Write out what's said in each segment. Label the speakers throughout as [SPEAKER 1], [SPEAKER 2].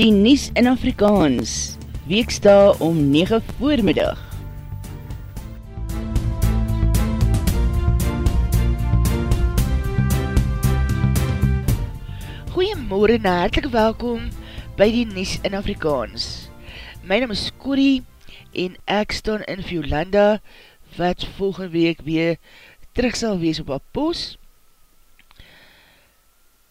[SPEAKER 1] die Nies in Afrikaans, weeksta om 9 voormiddag. Goeiemorgen en hartelijk welkom by die Nies in Afrikaans. My naam is Corrie en ek staan in Violanda wat volgende week weer terug sal wees op haar post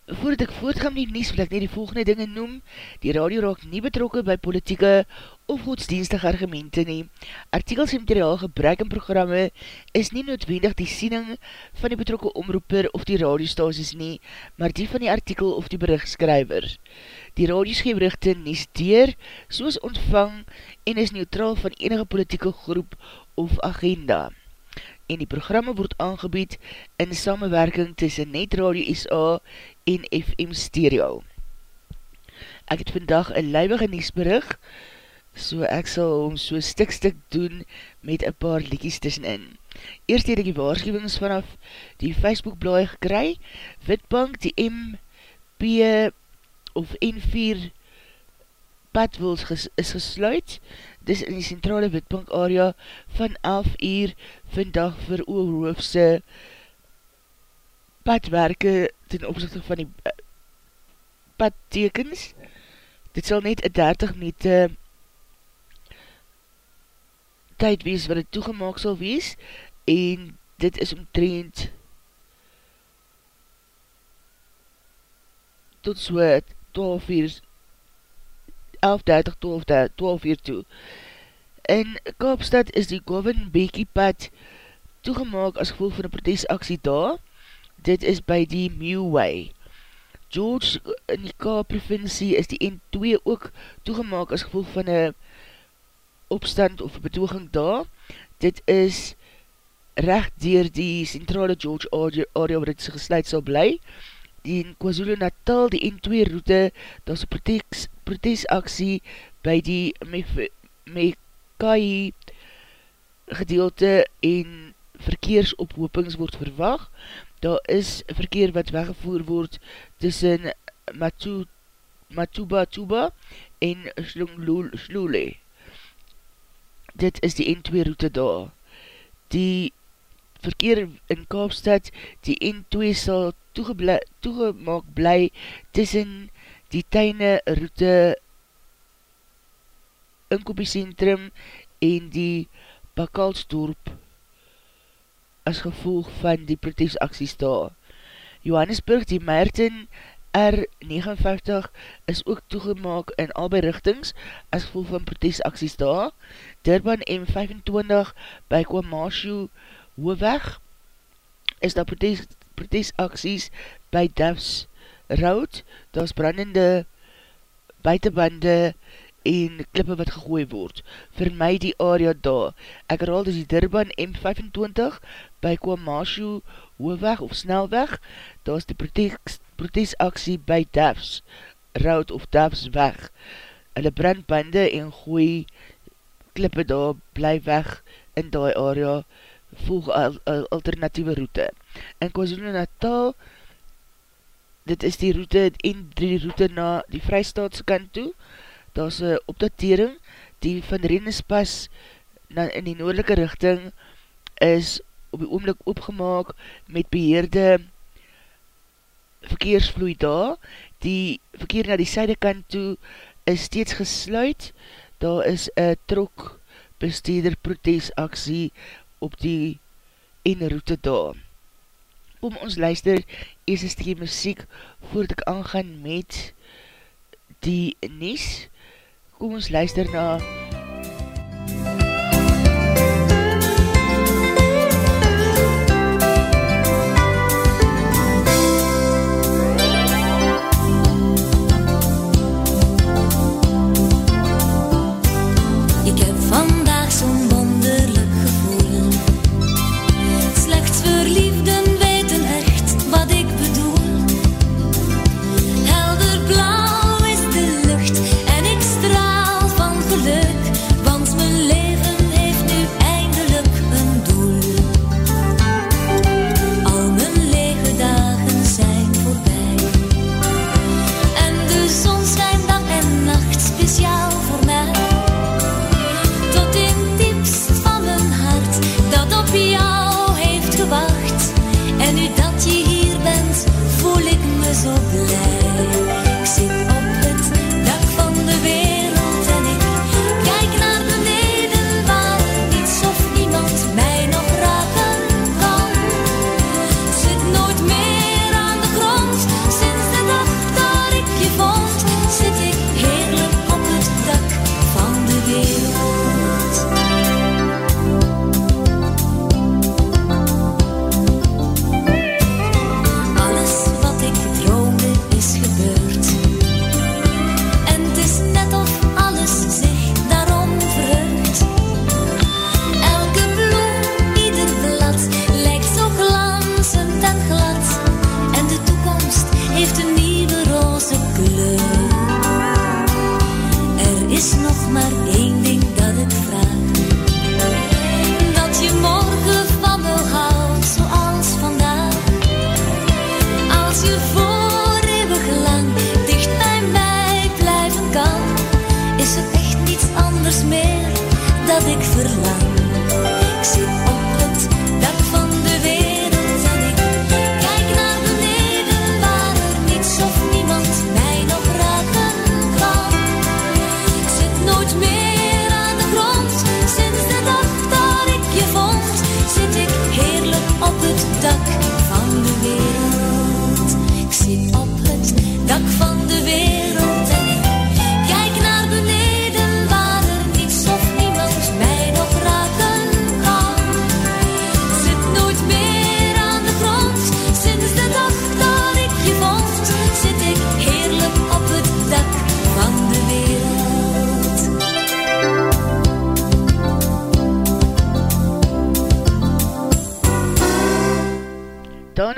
[SPEAKER 1] Voordat ek voortgaan met die nies, wil ek net die volgende dinge noem. Die radio raak nie betrokken by politieke of godsdienstige argumente nie. Artikels en materiaal gebruik in programme is nie noodwendig die siening van die betrokke omroeper of die radiostasis nie, maar die van die artikel of die berichtskryver. Die radios geef berichte nies deur, soos ontvang en is neutraal van enige politieke groep of agenda en die programme word aangebied in samenwerking tussen Net Radio SA en FM Stereo. Ek het vandag een luiwige nieuwsberig, so ek sal hom so stik stik doen met een paar liekies tussenin. Eerst het ek die waarschuwings vanaf die Facebook blaai gekry, Witbank, die MP of N4 padwils ges is gesluit, dis in die centrale Witbank area van 11 uur vandag vir oorhoofse padwerke ten opzichte van die uh, padtekens. Dit sal net 'n 30 meter tyd wees wat het toegemaak sal wees en dit is omtrend tot so 12 uur 11.30 12, 12 uur toe. In Kaapstad is die Govin Bekie pad toegemaak as gevolg van een protesaksie daar. Dit is by die Mewway. George in die Kaap provincie is die N2 ook toegemaak as gevolg van een opstand of betoging daar. Dit is recht dier die centrale George area waar dit gesluit sal bly. Die in KwaZulu Natal, die N2 route, daar is een protesaksie by die Mekai gedeelte en verkeersophopings word verwag. Daar is verkeer wat weggevoer word tussen Matu, Matuba Tuba en Slule. Dit is die N2 route daar. Die verkeer in Kaapstad, die N2 sal toegemaak bly tussen die tuine route inkopiesentrum en die Bakalsdorp as gevolg van die protesaksies daar. Johannesburg, die Merten R59 is ook toegemaak in albei richtings as gevolg van protesaksies daar. Durban M25 by Kwamashu Hoofweg is daar protes, protesaksies by Duffs Road. Daar is brandende buitenbande en klippe wat gegooi word. Vir my die area daar. Ek herhaal dus die Durban M25 by Kwamashu hoofweg of snelweg. Daar is die protesaksie by Duffs Road of Duffs weg. Hulle brandbande en gooi klippe daar bly weg in die area volg al, al, alternatieve route. In KwaZulu Natal dit is die route en die route na die Vrystaatse kant toe daar is een opdatering, die van Rennespas na, in die noordelike richting is op die oomlik opgemaak met beheerde verkeersvloei daar. Die verkeer na die syde kant toe is steeds gesluit. Daar is een trok besteder protesaksie op die ene route daar. Kom ons luister, eers is die muziek voordat ek aangaan met die Nies kom ons luister na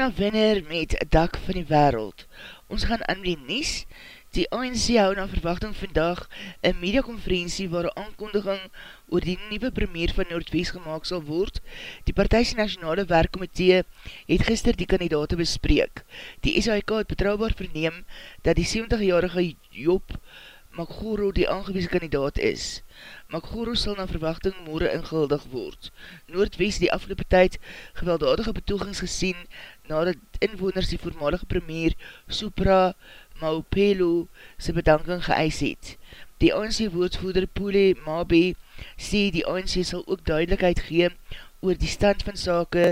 [SPEAKER 1] Dana Winner met Dak van die Wereld. Ons gaan aan die Nies. Die ANC hou na verwachting vandag een mediakonferentie waar een aankondiging oor die nieuwe premier van Noordwest gemaakt sal word. Die partijse nationale werkkomitee het gister die kandidaten bespreek. Die SAIK het betrouwbaar verneem dat die 70-jarige Job Makgoro die aangewees kandidaat is. Makgoro sal na verwachting morgen inguldig word. Noordwest die afgelopen tyd gewelddadige betogings gesien nadat inwoners die voormalige premier Supra Maupelo sy bedanking geëis het. Die ANC woordvoerder Pule Mabe sê die ANC sal ook duidelijkheid gee oor die stand van sake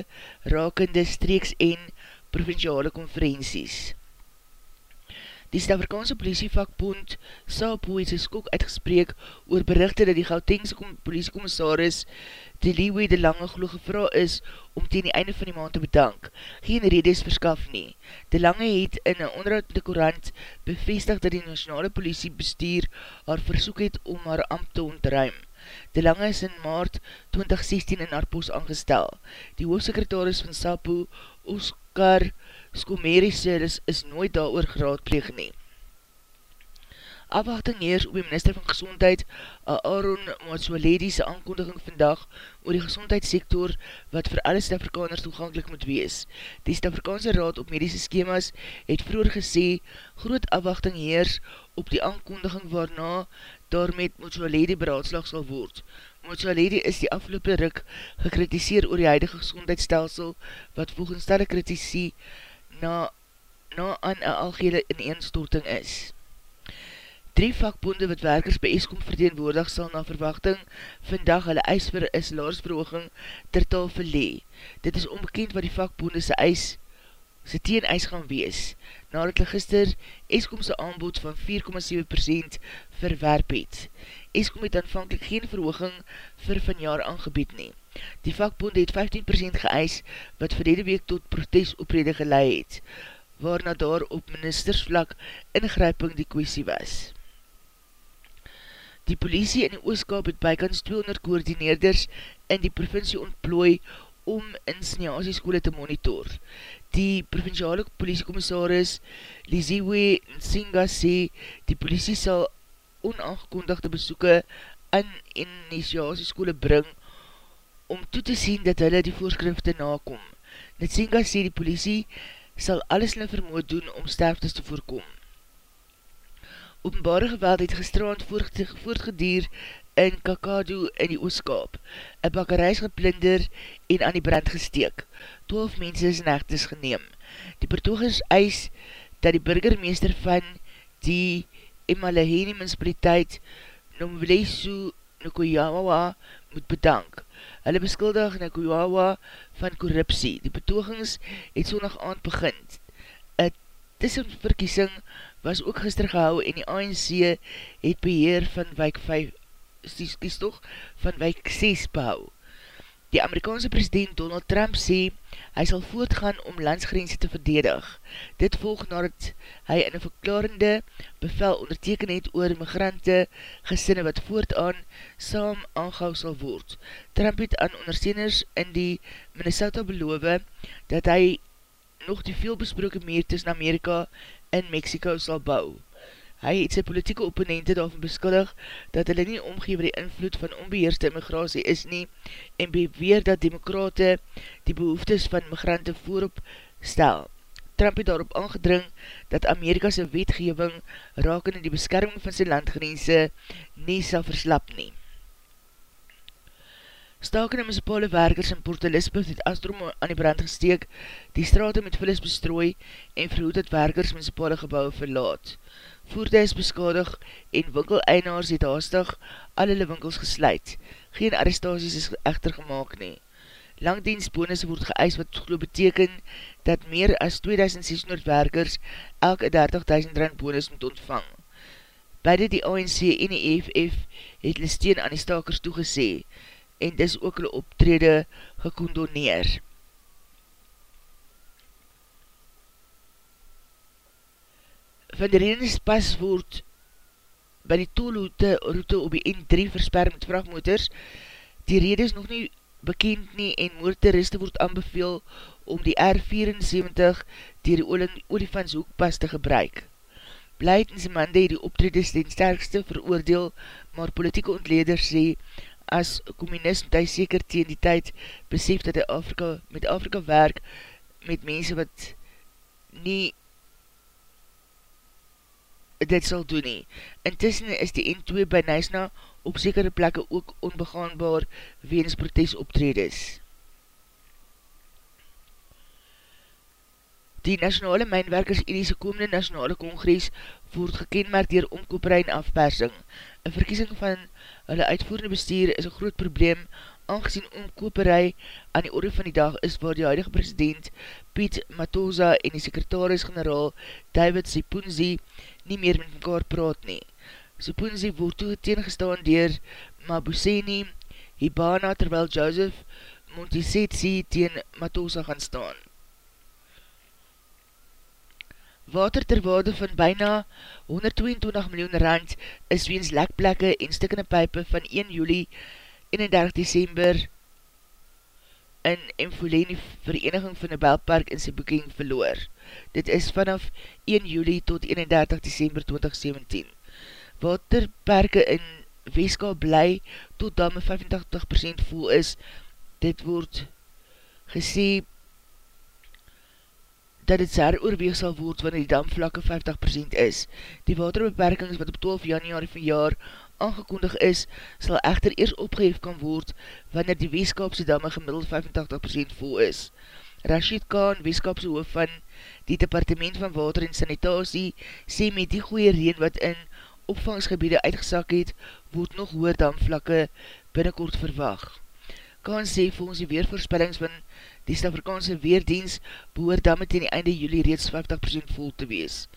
[SPEAKER 1] rakende streeks en provinciale konferenties. Die Stavrikaanse politievakbond SAPO het sy skok uitgespreek oor berichte dat die Gautengse politiekommissaris die Leeway de Lange geloof gevra is om teen die einde van die maand te bedank. Geen rede is verskaf nie. De Lange het in een onderhoud met die korant bevestig dat die nationale politie bestuur haar versoek het om haar ambt te ontruim. De Lange is in maart 2016 in haar post aangestel. Die hoofdsekretaris van SAPO, Oscar Skomerisselus, is nooit daar oor geraadpleeg nie. Afwachting heers op die minister van Gezondheid, Aaron Matsualedi, sy aankondiging vandag oor die gezondheidssektor wat vir alle Stafrikaners toegankelijk moet wees. Die Stafrikaanse Raad op Medische Schemas het vroeger gesê, groot afwachting heers op die aankondiging waarna daar met Matsualedi beraadslag sal word. Matsualedi is die afgelopen ruk gekritiseer oor die huidige gezondheidsstelsel wat volgens stelle kritisie na, na aan een algehele ineenstorting is. Drie vakbonde wat werkers by Eskom verteenwoordig sal na verwachting vandag hulle eis vir een salaarsverhooging ter taal verlee. Dit is onbekend wat die vakbonde sy eis sy teen eis gaan wees, nadat hulle gister Eskom sy aanbod van 4,7% verwerp het. Eskom het aanvankelijk geen verhooging vir vanjaar aangebied nie. Die vakbonde het 15% geëis wat verlede week tot protesoprede geleid het, waarna daar op ministersvlak ingryping die kwestie was. Die politie in die ooskap het bykans 200 koordineerders in die provincie ontplooi om in sneasieskole te monitor. Die provinciale politiekommissaris Liziwe Nsinga sê die politie sal onaangekondigde besoeken in initiasieskole bring om toe te sien dat hulle die voorskrifte nakom. Nsinga sê die politie sal alles in vermoed doen om sterftes te voorkom. Openbare geweld het gestraand voortgedier in Kakadu in die ooskaap. Een bakkerij is geplinder en aan die brand gesteek. 12 mense is in echtes geneem. Die betogers eis dat die burgermeester van die Emalaheni municipaliteit Nomvlesu Nukuyawa moet bedank. Hulle beskuldig Nukuyawa van korruptie. Die betogings het sondag aand begint. Een tussenverkiesing was ook gister gehou en die ANC het beheer van wijk 5, kies toch, van wijk 6 behou. Die Amerikaanse president Donald Trump sê, hy sal voortgaan om landsgrense te verdedig. Dit volg nadat hy in een verklarende bevel onderteken het oor migrante gesinne wat voortaan saam aangehou sal word. Trump het aan ondersteuners in die Minnesota beloof dat hy nog die veelbesproken meer tussen Amerika en Mexico sal bou. Hy het sy politieke opponente daarvan beskuldig dat hulle nie omgeef die invloed van onbeheerste immigratie is nie en beweer dat demokrate die behoeftes van migrante voorop stel. Trump het daarop aangedring dat Amerikase wetgeving raken in die beskerming van sy landgrense nie sal verslap nie. Stakende municipale werkers in Port Elizabeth het Astrom aan die brand gesteek, die straten met vullis bestrooi en verhoed dat werkers municipale gebouwe verlaat. Voerde is beskadig en winkeleinaars het haastig al hulle winkels gesluit. Geen arrestaties is echter gemaakt nie. Langdienstbonus word geëis wat geloof beteken dat meer as 2600 werkers elke 30.000 rand bonus moet ontvang. Beide die ANC en die EFF het hulle steen aan die stakers toegesee en dis ook hulle optrede gekondoneer. Van die redenspas word by die toelhoete route op die N3 versper met vrachtmotors. Die rede is nog nie bekend nie en motoriste word aanbeveel om die R74 dier die olifantshoekpas te gebruik. Blijt in sy mande die optredes ten sterkste veroordeel, maar politieke ontleders sê, as communist moet hy seker teen die tyd besef dat hy Afrika, met Afrika werk met mense wat nie dit sal doen nie. Intussen is die N2 by Nysna op sekere plekke ook onbegaanbaar weens protesoptredes. Die Nationale Mijnwerkers Uniese komende Nationale Kongres word gekenmerkt dier omkoperij en afpersing. Een verkiesing van Hulle uitvoerende bestuur is een groot probleem, aangezien omkoperij aan die orde van die dag is waar die huidige president Piet Matosa en die sekretaris-generaal David Sipunzi nie meer met mekaar praat nie. Sipunzi word toe teengestaan dier Mabuseni Hibana terwyl Joseph Montisetsi teen Matosa gaan staan. Water ter waarde van byna 122 miljoen rand is weens lekplekke en stikkende pijpe van 1 juli 31 december in Empolene Vereniging van die Belpark in sy boeking verloor. Dit is vanaf 1 juli tot 31 december 2017. Waterperke in Weeska bly tot damme 85% vol is. Dit word gesê dat het zwaar oorweeg sal word wanneer die damvlakke 50% is. Die waterbeperkings wat op 12 januari van jaar aangekondig is, sal echter eers opgeheef kan word wanneer die weeskapse damme gemiddeld 85% vol is. Rashid Khan, weeskapse hoof van die departement van water en sanitasie, sê met die goeie reen wat in opvangsgebiede uitgesak het, word nog hoer damvlakke binnenkort verwag. Khan sê volgens die weervoorspellings van Die Stavrikaanse Weerdienst behoor damme ten die einde juli reeds 50% vol te wees.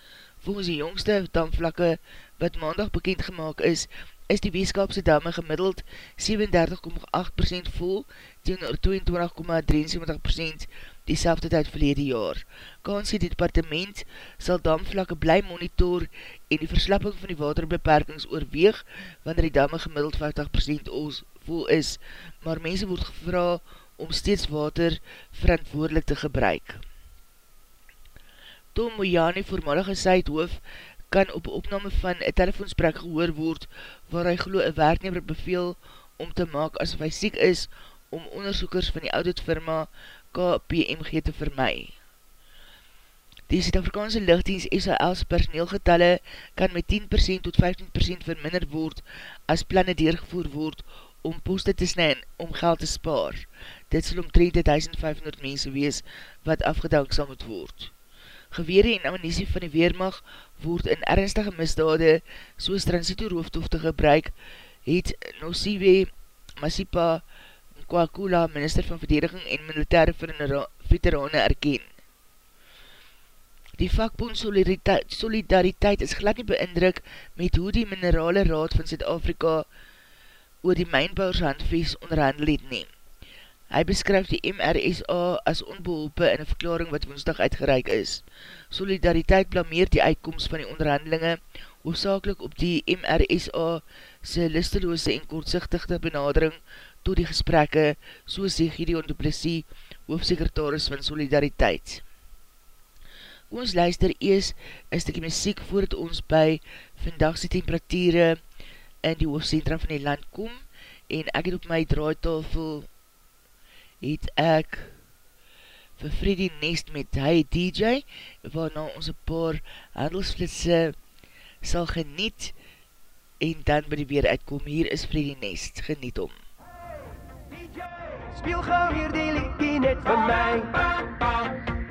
[SPEAKER 1] Volgens die jongste damvlakke wat maandag bekend gemaakt is, is die weeskapse damme gemiddeld 37,8% vol tegen 22,73% die selfde tyd verlede jaar. Kans die departement sal damvlakke bly monitor en die verslapping van die waterbeperkings oorweeg wanneer die damme gemiddeld 50% vol is, maar mense word gevra om steeds water verantwoordelik te gebruik. Tom Mojani, voormalige Zuidhoof, kan op opname van een telefoonsprek gehoor word, waar hy geloof een werknemer beveel om te maak as hy siek is, om onderzoekers van die auditfirma KPMG te vermaai. Die Zuid-Afrikaanse lichtdienst SHL's personeelgetalle kan met 10% tot 15% verminder word as planne deurgevoer word om poste te snij om geld te spaar. Dit sal omtrent 1500 mense wees wat afgedank sal moet word. Gewere en ammunisie van die Weermacht word in ernstige misdade soos transito roofdofte gebruik, het Nosiwe Masipa Kwakula, minister van verdediging en militaire veterane erken. Die vakbond solidariteit, solidariteit is glad nie beindruk met hoe die minerale raad van Zuid-Afrika oor die mijnbouwershandvies onderhandel het neem. Hy beskryf die MRSA as onbeholpe in een verklaring wat woensdag uitgereik is. Solidariteit blameer die uitkomst van die onderhandelinge hoofdzakelik op die MRSA sy listeloose en kortzichtige benadering tot die gesprekke, soos die Gideon Duplessis, hoofdsekretaris van Solidariteit.
[SPEAKER 2] Ons luister ees een stukkie muziek voordat ons by vandagse temperatuur in die hoofdcentrum van die land kom en ek het op my draaitafel het ek vir Freddy Nest met hy DJ waarna ons een paar handelsflitse sal geniet en dan by die weer uitkom. Hier is Freddy Nest, geniet om DJ, speel gauw hier die liekie net vir my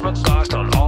[SPEAKER 2] Christmas ghost on all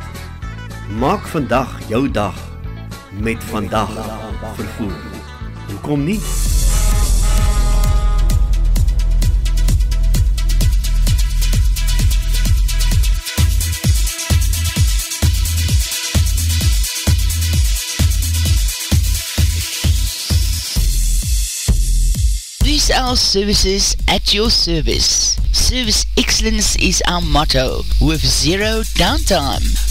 [SPEAKER 3] Maak vandag jou dag met vandag vervoer. Hoekom nie?
[SPEAKER 4] our services at your service. Service excellence is our motto with zero downtime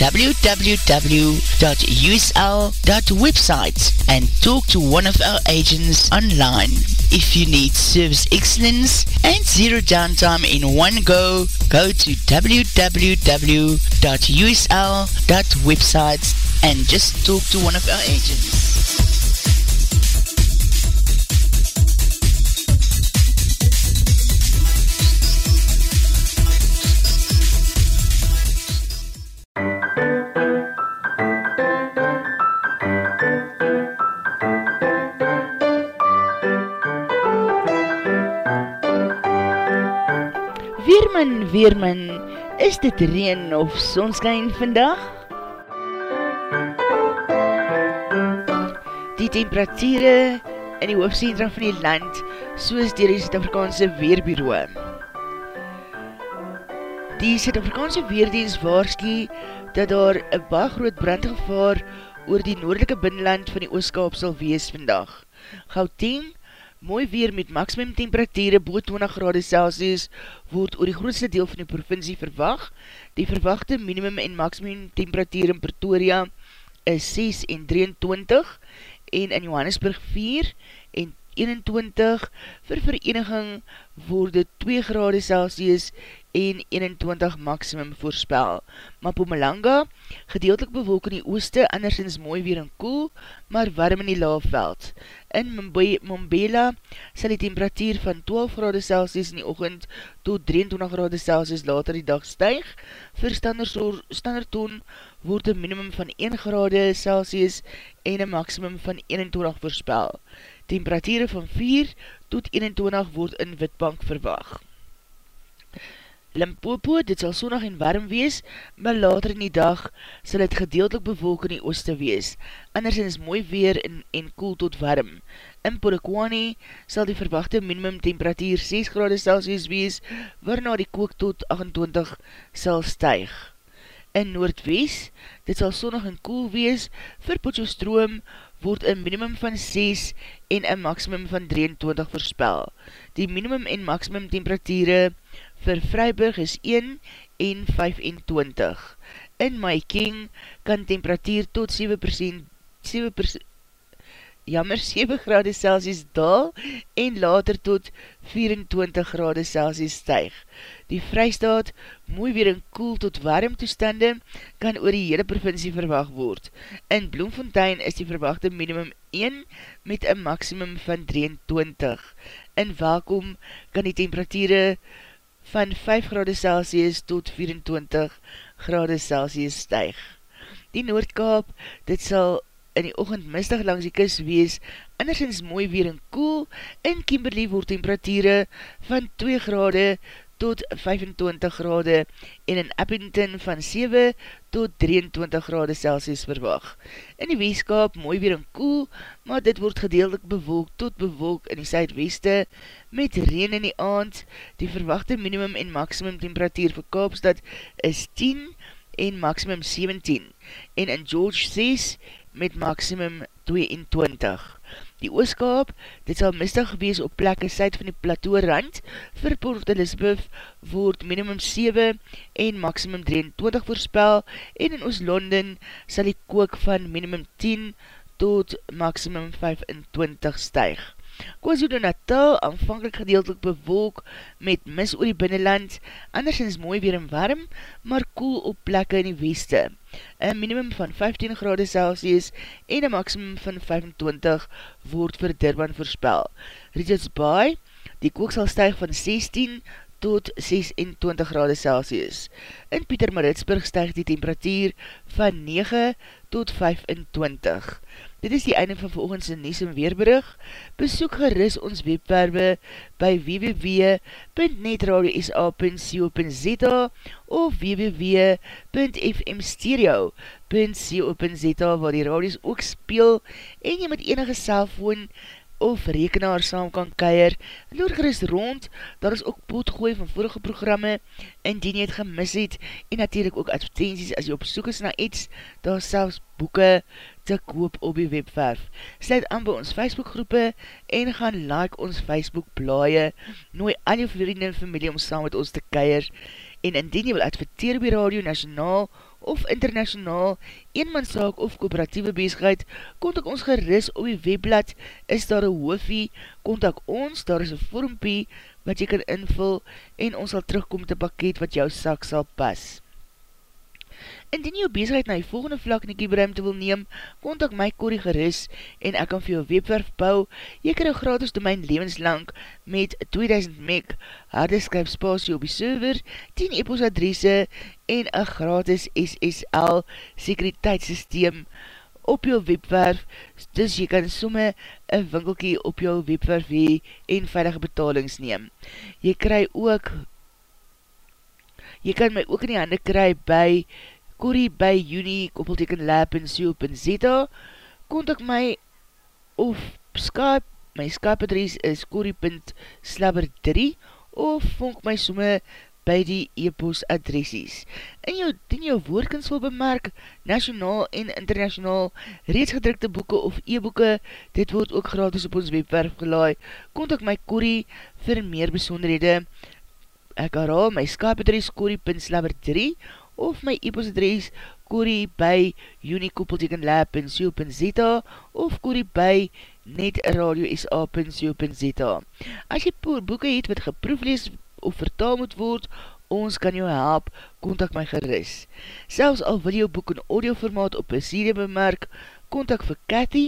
[SPEAKER 4] www.usl.website and talk to one of our agents online. If you need service excellence and zero downtime in one go, go to www.usl.website and just talk to one of our agents.
[SPEAKER 1] Weerman, Weerman, is dit reen of sonskijn vandag? Die temperatuurde in die hoofdcentra van die land, soos dier die Zuid-Afrikaanse Weerbureau. Die Zuid-Afrikaanse Weerdienst waarskie dat daar een baie groot brandgevaar oor die noordelike binnenland van die ooskaap sal wees vandag. Gauteng, Mooi weer met maximum temperatuurde boot 20 grade Celsius word oor die grootste deel van die provincie verwag. Die verwachte minimum en maximum temperatuur in Pretoria is 6 en 23 en in Johannesburg 4 en 21 vir vereniging word 2 grade Celsius en 21 maximum voorspel. Mapumalanga, gedeeltelik bewolk in die ooste, andersins mooi weer en koel, maar warm in die laafveld. In Mombela sal die temperatuur van 12 grade Celsius in die ochend tot 23 grade Celsius later die dag stuig. Vir standaardtoon word een minimum van 1 grade Celsius en een maximum van 21 voorspel. Temperatuur van 4 tot 21 word in Witbank verwacht. Limpopo, dit sal sondag en warm wees, maar later in die dag sal het gedeeltelik bewolk in die ooste wees. Andersens mooi weer en, en koel tot warm. In Polokwane sal die verwachte minimum temperatuur 6 grade Celsius wees, waarna die kook tot 28 sal stuig. In Noordwest, dit sal sondag en koel wees, vir Potjostroom word een minimum van 6 en een maximum van 23 voorspel. Die minimum en maximum temperatuur vir Vryburg is 1 en 25. In Maiking kan temperatuur tot 7%, 7% jammer 7 grade Celsius daal en later tot 24 grade Celsius stuig. Die vrystaat, mooi weer in koel tot warm toestande, kan oor die hele provincie verwacht word. In Bloemfontein is die verwachte minimum 1 met een maximum van 23. In Welkom kan die temperatuur van 5 grade Celsius tot 24 grade Celsius stuig. Die Noordkaap, dit sal in die ochend mistig langs die kus wees, andersins mooi weer en koel, in Kimberley word temperatuur van 2 grade tot 25 grade en in Abington van 7 tot 23 grade Celsius verwag. In die weeskap mooi weer en koel, maar dit word gedeeltelik bewolk tot bewolk in die Zuidweste met reen in die aand. Die verwachte minimum en maximum temperatuur vir Kaapstad is 10 en maximum 17 en in George 6 met maximum 22. Die ooskaap, dit sal mistig gewees op plekke syd van die plateau rand, vir Port Elizabeth word minimum 7 en maximum 23 voorspel en in Oost-London sal die kook van minimum 10 tot maximum 25 stuig. KwaZulu Natal aanvankelijk gedeeltelik bewolk met mis oor die binnenland, andersins mooi weer en warm, maar koel op plekke in die weste. Een minimum van 15 grade Celsius en een maximum van 25 word vir Durban voorspel. Richards Bay, die kook sal stijg van 16 tot 26 grade Celsius. In Pieter Maritsburg stijg die temperatuur van 9 tot 25. Dit is die einde van volgens in Nies en Weerbrug. Besoek geris ons webwerwe by www.netradio.sa.co.za of www.fmstereo.co.za waar die radios ook speel en jy met enige cellfoon of rekenaar saam kan keier, loer gerust rond, daar is ook pootgooi van vorige programme, indien jy het gemis het, en natuurlijk ook advertenties as jy op soek is na iets, daar selfs boeken te koop op die webwerf. Sluit aan by ons Facebookgroepe en gaan like ons Facebook blaie, nooi al jou vrienden en familie om saam met ons te keier, en indien jy wil adverteer by Radio Nationaal of internationaal, eenmanszaak of kooperatieve bezigheid, kontak ons geris op die webblad, is daar een hoofie, kontak ons, daar is een vormpie wat jy kan invul en ons sal terugkom te pakket wat jou sak sal pas. Indien jou bezigheid na die volgende vlak in die kieberuimte wil neem, kontak my Corrie Geris en ek kan vir jou webwerf bou. Jy kan jou gratis domein levenslang met 2000 meg harde skype spasie op die server, 10 e-post adresse en een gratis SSL sekuriteitssysteem op jou webwerf, dus jy kan somme een winkelkie op jou webwerf hee en veilige betalings neem. Jy kry ook jy kan my ook in die hande kry by Corrie by Uni, koppelteken lab en so.za, kontak my of Skype, my Skype adres is corrie.slabber3 of vonk my somme by die e-post adresies. In jou, in jou woordkens wil bemerk, nationaal en internationaal, reeds gedrukte boeken of e-boeken, dit word ook gratis op ons webwerf gelaai, kontak my Corrie vir meer besonderhede. Ek herhaal my Skype adres corrie.slabber3 of my e-post adres Corrie by unikoppeltekenlab.co.za of Corrie by netradio.sa.co.za As jy boeken het wat geproeflees of vertaal moet word, ons kan jou help, kontak my geris. Selfs al wil jou boek in audioformaat op een serie bemerk, kontak vir Cathy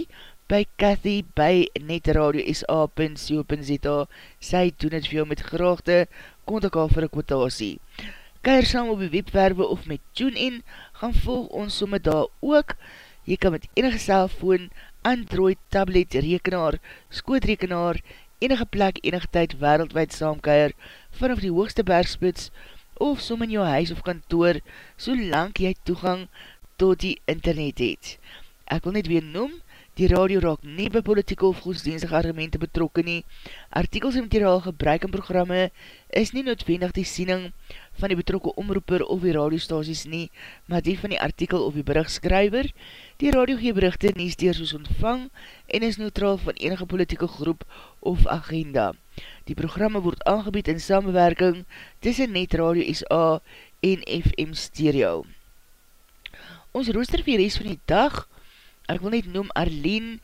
[SPEAKER 1] by Cathy by netradio.sa.co.za Sy doen het vir jou met graagte, kontak al vir een kwotasie keir saam op die webwerwe of met TuneIn, gaan volg ons somme daar ook. Jy kan met enige cellfoon, Android, tablet, rekenaar, skootrekenaar, enige plek, enige tyd wereldwijd saamkeir, vanaf die hoogste bergspits, of som in jou huis of kantoor, solang jy toegang tot die internet het. Ek wil net weer noem, Die radio raak nie by politieke of godsdienstige argumente betrokken nie. Artikels en materiaal gebruik in programme is nie noodwendig die siening van die betrokke omroeper of die radiostasies nie, maar die van die artikel of die berichtskryver. Die radio gee berichte nie steers soos ontvang en is neutraal van enige politieke groep of agenda. Die programme word aangebied in samenwerking tussen Net Radio SA en FM Stereo. Ons rooster vir die rest van die dag ek wil net noem, Arlene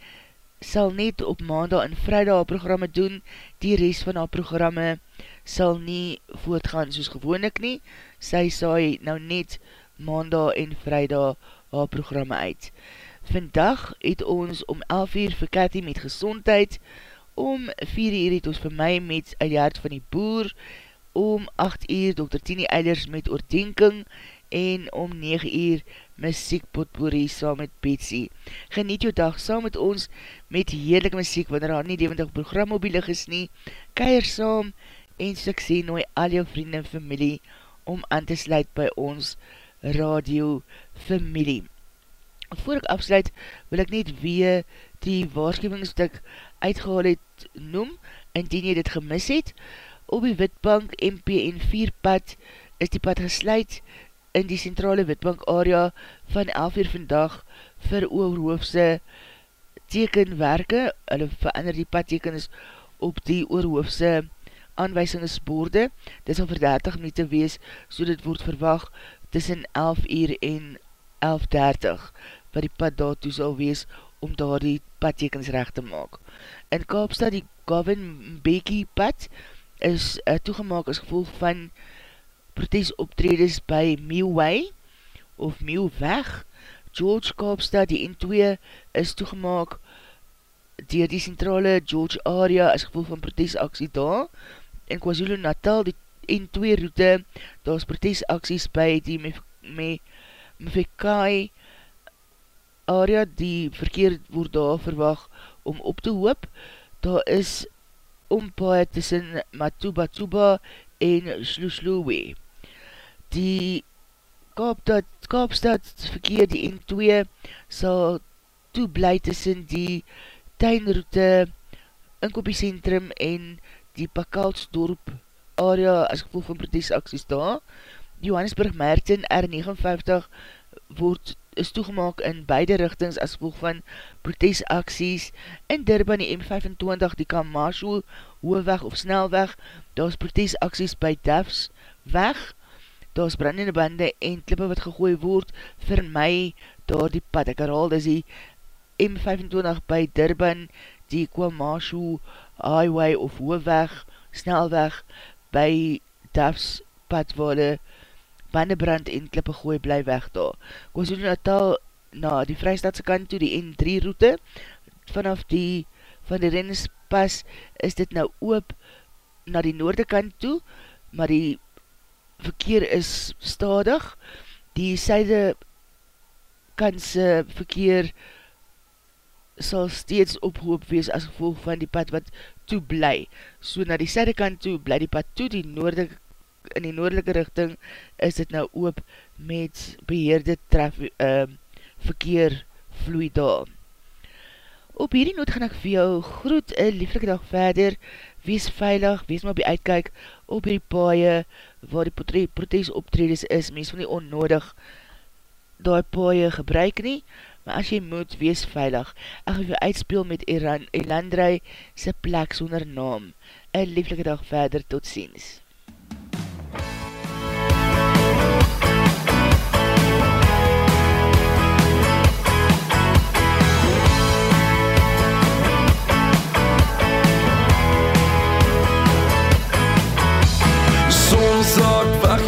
[SPEAKER 1] sal net op maandag en vrijdag haar programme doen, die rest van haar programme sal nie voortgaan soos gewoonlik nie, sy saai nou net maandag en vrijdag haar programme uit. Vandag het ons om 11 uur vir Cathy met gezondheid, om 4 uur het ons vir my met uit die hart van die boer, om 8 uur Dr. Tini Eilers met oordenking, en om 9 uur muziek potpourri saam met Betsy. Geniet jou dag saam met ons met heerlijke muziek, wanneer haar nie levendig program op die lig is nie. Keier saam en sê, nooi al jou vrienden en familie om aan te sluit by ons radio familie. Voor ek afsluit, wil ek net weer die waarschuwingsstuk uitgehaal het noem, indien jy dit gemis het. Op die Witbank MPN 4 pad is die pad gesluit in die centrale Witbank area van 11 uur vandag vir oorhoofse tekenwerke. Hulle verander die padtekens op die oorhoofse aanwijsingesboorde. Dit sal vir 30 minuut wees, so dit word verwag tussen 11 uur en 11.30 wat die pad daartoe sal wees om daar die padtekens recht te maak. In Kaapstad, die Gavin Bekie pad is uh, toegemaak as gevolg van protesoptredes by Mealway of Mealweg. George Kaapstad, die N2 is toegemaak dier die centrale George area as gevolg van protesaksie daar. In KwaZulu Natal, die N2 route, daar is protesacties by die Mfekai area, die verkeer word daar verwag om op te hoop. Daar is ompaad tussen Matuba Tuba en Sloesloewe. Die Kaapstad, Kaapstad verkeer die N2 sal toeblij tussen die tuinroute inkopiecentrum en die Pakalsdorp area as gevolg van protesacties daar. Johannesburg Merten R59 word is toegemaak in beide richtings as gevolg van protesacties. In Durban die M25, die Kamasho, hoofweg of snelweg, daar is protesacties by Duffs weg, daar is brandende bande en klippe wat gegooi word, vir my daar die pad, ek herhaal, dis die M25 by Durban, die Kwamashu highway of hoofweg, snelweg, by Duffs pad waar die bandebrand en klippe gooi bly weg daar. KwaZulu Natal na die Vrijstaatse kant toe, die N3 route, vanaf die van die Rennespas is dit nou oop na die noorde kant toe, maar die verkeer is stadig. Die syde kanse verkeer sal steeds ophoop wees as gevolg van die pad wat toe bly. So na die syde kant toe bly die pad toe, die noorde in die noordelike richting is dit nou oop met beheerde traf, uh, verkeer vloei daar. Op hierdie noot gaan ek vir jou groet een lieflike dag verder, wees veilig, wees maar op die uitkijk op hierdie paaie waar die protes optredes is, mens van die onnodig die paaie gebruik nie, maar as jy moet, wees veilig. Ek gaan jou uitspeel met Elandrei sy plek sonder naam. Een lieflike dag verder, tot ziens.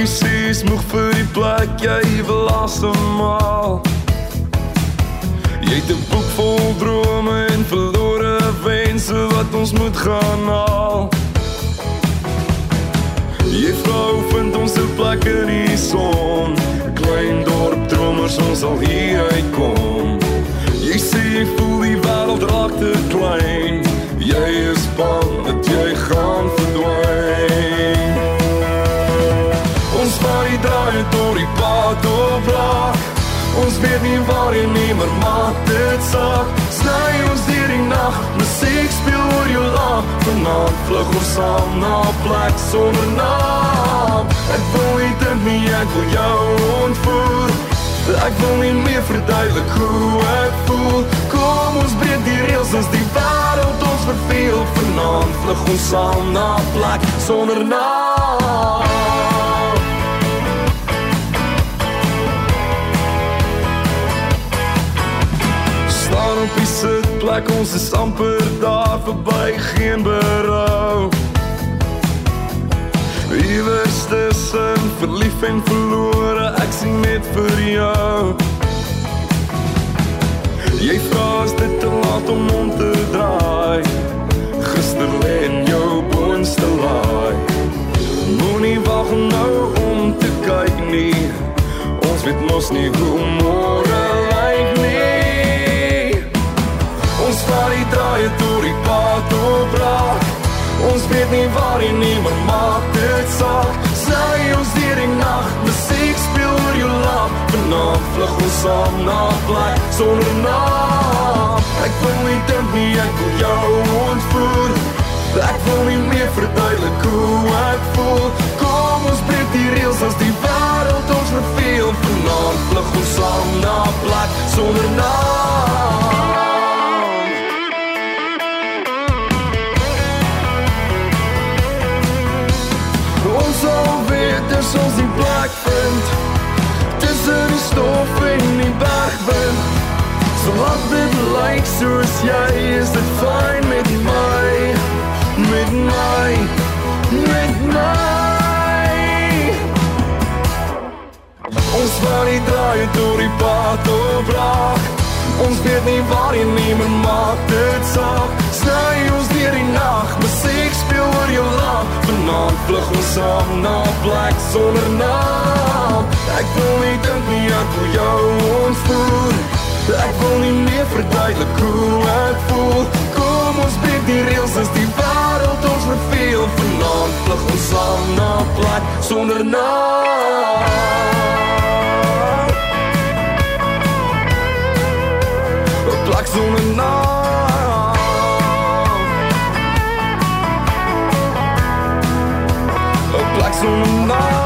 [SPEAKER 5] Jy sê is moeg vir die plek? Jy wil laaste maal. Jy het een boek vol drome en verloore wense wat ons moet gaan haal Jy vrou vind ons een plek in die son Klein dorp dromers ons al hier uitkom Jy sê jy voel die wereld raak te klein. Jy is bang dat jy gaan verdwijn draai door die pad op laag. Ons weet nie waar jy nie, maar maak dit saak. Snij ons dier die nacht, muziek speel oor jou laag. Vanavond vlug ons saam na plek sonder naam. Ek wil nie dink nie, ek wil jou ontvoer. Ek wil nie meer verduidelik hoe ek voel. Kom ons breek die rails as die wereld ons verveel. Vanavond vlug ons saam na plek sonder naam op die sitplek, ons is amper daar voorbij, geen berou. Iwers tussen verlief en verloore, ek sien net vir jou. Jy vraag is dit te laat om om te draai, gister leen jou boonste laai. Moe nie wacht nou om te kyk nie, ons weet mos nie hoe morgen Ons val die draaie door die pad op raak. Ons weet nie waar jy nie, maar maak dit saak. Sny ons dier die nacht, muziek speel oor jou lap Vanavond vlug ons saam na plek, sonder naam. Ek wil nie dink nie, ek wil jou ontvoer. Ek wil nie meer verduidelik hoe ek voel. Kom ons breek die rails as die wereld ons verveel Vanavond vlug ons saam na plek, sonder naam as ons die plek vind. Tussen die stof en die bergwind So laat dit lyk soos jy Is dit fijn met my Met my Met my Ons waar die draai door die pad op raak Ons weet nie waar jy nie, maar maak dit saak Sny ons dier die nacht, speel oor jou lach. Vanavond vlug ons saam na plek sonder naam. Ek wil nie dink nie, ek wil jou ontvoer Ek wil nie meer verduidelik hoe ek voel. Kom ons breek die rails as die wereld ons verveel. Vanavond vlug ons saam na plek sonder naam. Plek sonder naam on the.